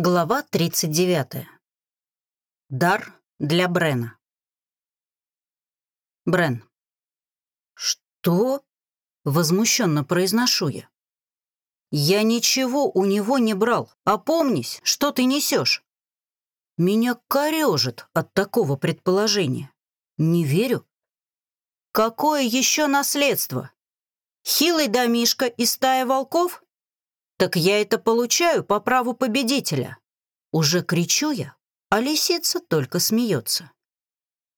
Глава 39. Дар для Брена. Брен. «Что?» — возмущенно произношу я. «Я ничего у него не брал. Опомнись, что ты несешь?» Меня корежит от такого предположения. Не верю. Какое еще наследство? Хилый домишка и стая волков? Так я это получаю по праву победителя. Уже кричу я, а лисица только смеется.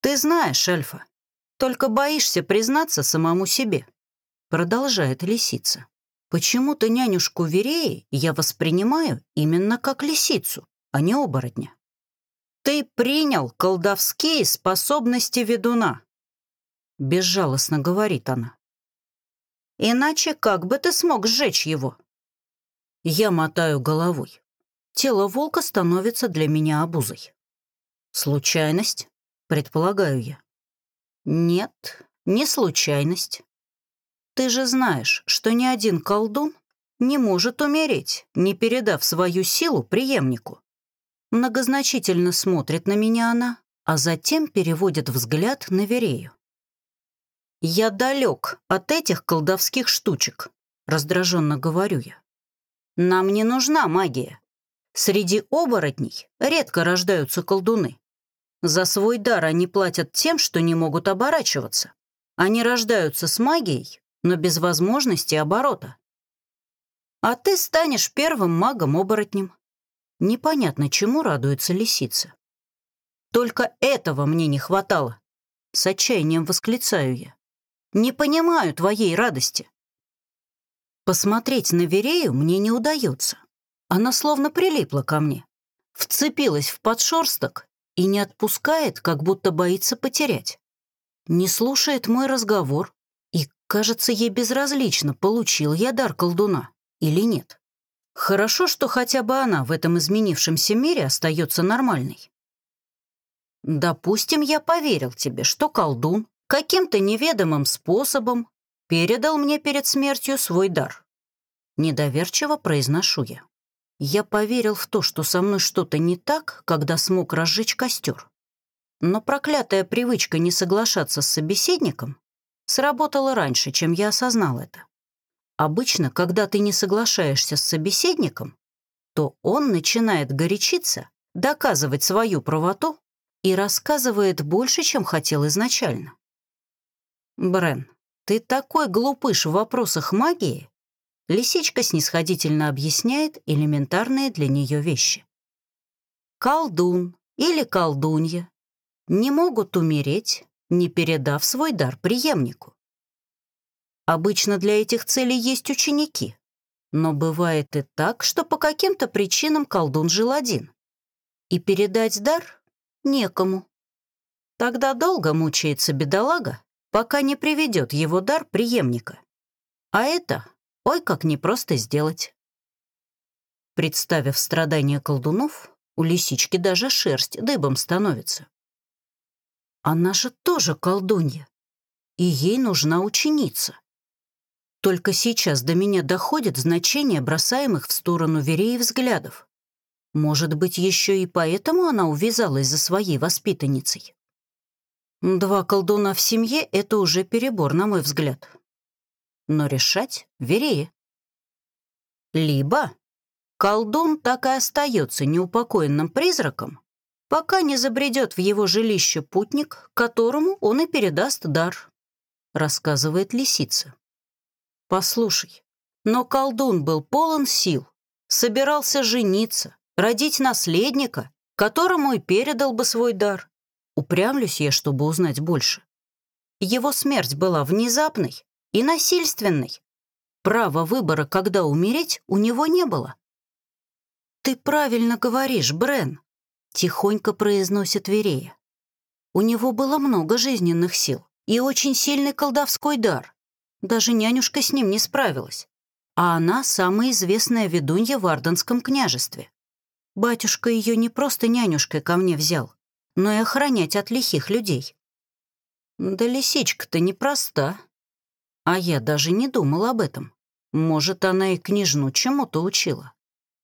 Ты знаешь, Эльфа, только боишься признаться самому себе. Продолжает лисица. Почему-то нянюшку Вереи я воспринимаю именно как лисицу, а не оборотня. Ты принял колдовские способности ведуна. Безжалостно говорит она. Иначе как бы ты смог сжечь его? Я мотаю головой. Тело волка становится для меня обузой. Случайность, предполагаю я. Нет, не случайность. Ты же знаешь, что ни один колдун не может умереть, не передав свою силу преемнику. Многозначительно смотрит на меня она, а затем переводит взгляд на Верею. «Я далек от этих колдовских штучек», — раздраженно говорю я. Нам не нужна магия. Среди оборотней редко рождаются колдуны. За свой дар они платят тем, что не могут оборачиваться. Они рождаются с магией, но без возможности оборота. А ты станешь первым магом-оборотнем. Непонятно, чему радуется лисица. Только этого мне не хватало. С отчаянием восклицаю я. Не понимаю твоей радости. Посмотреть на Верею мне не удается. Она словно прилипла ко мне, вцепилась в подшерсток и не отпускает, как будто боится потерять. Не слушает мой разговор, и, кажется, ей безразлично, получил я дар колдуна или нет. Хорошо, что хотя бы она в этом изменившемся мире остается нормальной. Допустим, я поверил тебе, что колдун каким-то неведомым способом передал мне перед смертью свой дар. Недоверчиво произношу я. Я поверил в то, что со мной что-то не так, когда смог разжечь костер. Но проклятая привычка не соглашаться с собеседником сработала раньше, чем я осознал это. Обычно, когда ты не соглашаешься с собеседником, то он начинает горячиться, доказывать свою правоту и рассказывает больше, чем хотел изначально. Брен, «Ты такой глупыш в вопросах магии!» Лисичка снисходительно объясняет элементарные для нее вещи. Колдун или колдунья не могут умереть, не передав свой дар преемнику. Обычно для этих целей есть ученики, но бывает и так, что по каким-то причинам колдун жил один, и передать дар некому. Тогда долго мучается бедолага, пока не приведет его дар преемника. А это, ой, как непросто сделать. Представив страдания колдунов, у лисички даже шерсть дыбом становится. Она же тоже колдунья, и ей нужна ученица. Только сейчас до меня доходит значение бросаемых в сторону Вереи взглядов. Может быть, еще и поэтому она увязалась за своей воспитанницей. Два колдуна в семье — это уже перебор, на мой взгляд. Но решать верее. Либо колдун так и остается неупокоенным призраком, пока не забредет в его жилище путник, которому он и передаст дар, рассказывает лисица. Послушай, но колдун был полон сил, собирался жениться, родить наследника, которому и передал бы свой дар. Упрямлюсь я, чтобы узнать больше. Его смерть была внезапной и насильственной. Права выбора, когда умереть, у него не было. «Ты правильно говоришь, Брен», — тихонько произносит Верея. У него было много жизненных сил и очень сильный колдовской дар. Даже нянюшка с ним не справилась. А она самая известная ведунья в Арденском княжестве. Батюшка ее не просто нянюшкой ко мне взял, но и охранять от лихих людей. Да лисичка-то непроста. А я даже не думал об этом. Может, она и княжну чему-то учила.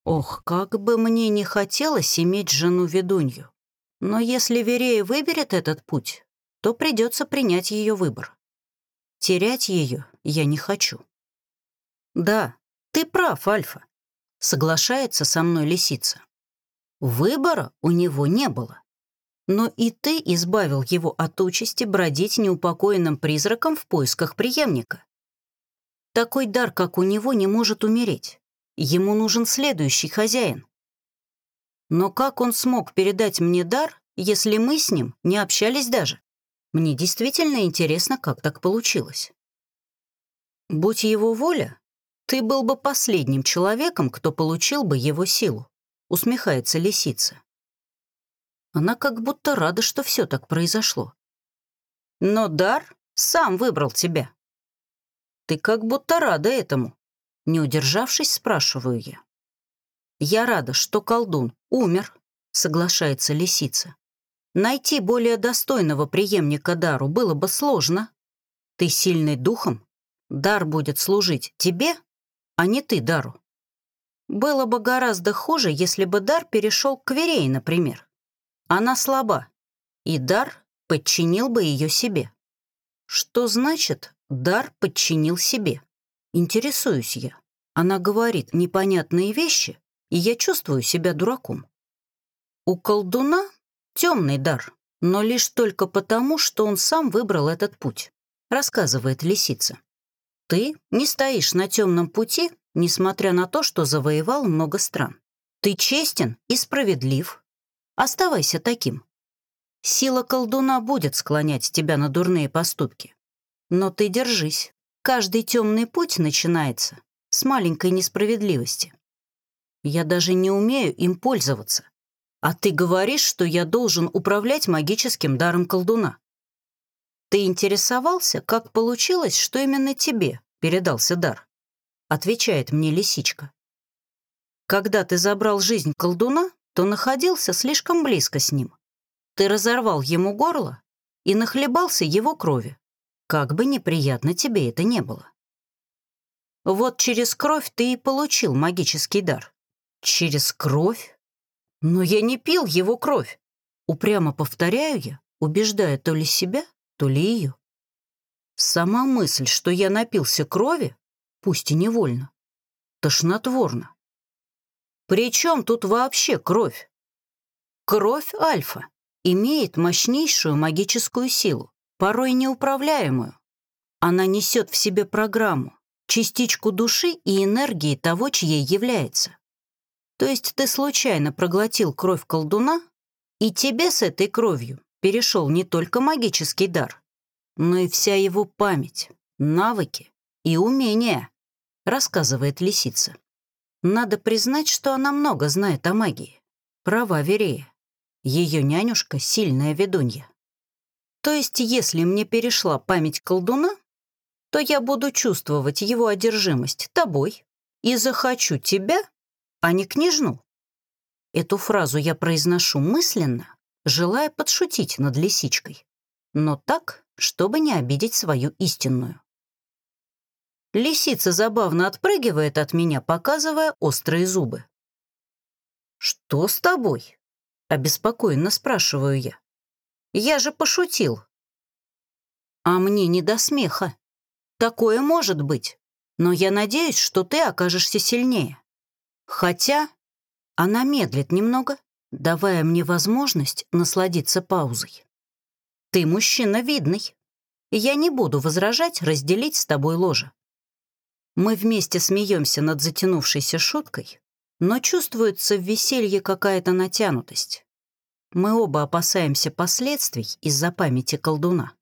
Ох, как бы мне не хотелось иметь жену-ведунью. Но если Верея выберет этот путь, то придется принять ее выбор. Терять ее я не хочу. Да, ты прав, Альфа, соглашается со мной лисица. Выбора у него не было. Но и ты избавил его от участи бродить неупокоенным призраком в поисках преемника. Такой дар, как у него, не может умереть. Ему нужен следующий хозяин. Но как он смог передать мне дар, если мы с ним не общались даже? Мне действительно интересно, как так получилось. Будь его воля, ты был бы последним человеком, кто получил бы его силу, усмехается лисица. Она как будто рада, что все так произошло. Но дар сам выбрал тебя. Ты как будто рада этому. Не удержавшись, спрашиваю я. Я рада, что колдун умер, соглашается лисица. Найти более достойного преемника дару было бы сложно. Ты сильный духом, дар будет служить тебе, а не ты дару. Было бы гораздо хуже, если бы дар перешел к Верее, например. Она слаба, и дар подчинил бы ее себе. Что значит «дар подчинил себе»? Интересуюсь я. Она говорит непонятные вещи, и я чувствую себя дураком. У колдуна темный дар, но лишь только потому, что он сам выбрал этот путь, рассказывает лисица. Ты не стоишь на темном пути, несмотря на то, что завоевал много стран. Ты честен и справедлив, Оставайся таким. Сила колдуна будет склонять тебя на дурные поступки. Но ты держись. Каждый темный путь начинается с маленькой несправедливости. Я даже не умею им пользоваться. А ты говоришь, что я должен управлять магическим даром колдуна. Ты интересовался, как получилось, что именно тебе передался дар? Отвечает мне лисичка. Когда ты забрал жизнь колдуна, то находился слишком близко с ним. Ты разорвал ему горло и нахлебался его крови, как бы неприятно тебе это не было. Вот через кровь ты и получил магический дар. Через кровь? Но я не пил его кровь. Упрямо повторяю я, убеждая то ли себя, то ли ее. Сама мысль, что я напился крови, пусть и невольно, тошнотворно. При чем тут вообще кровь? Кровь Альфа имеет мощнейшую магическую силу, порой неуправляемую. Она несет в себе программу, частичку души и энергии того, чьей является. То есть ты случайно проглотил кровь колдуна, и тебе с этой кровью перешел не только магический дар, но и вся его память, навыки и умения, рассказывает лисица. Надо признать, что она много знает о магии. Права Верея. Ее нянюшка — сильная ведунья. То есть, если мне перешла память колдуна, то я буду чувствовать его одержимость тобой и захочу тебя, а не княжну. Эту фразу я произношу мысленно, желая подшутить над лисичкой, но так, чтобы не обидеть свою истинную. Лисица забавно отпрыгивает от меня, показывая острые зубы. «Что с тобой?» — обеспокоенно спрашиваю я. «Я же пошутил». «А мне не до смеха. Такое может быть, но я надеюсь, что ты окажешься сильнее. Хотя она медлит немного, давая мне возможность насладиться паузой. Ты мужчина видный. Я не буду возражать разделить с тобой ложе. Мы вместе смеемся над затянувшейся шуткой, но чувствуется в веселье какая-то натянутость. Мы оба опасаемся последствий из-за памяти колдуна.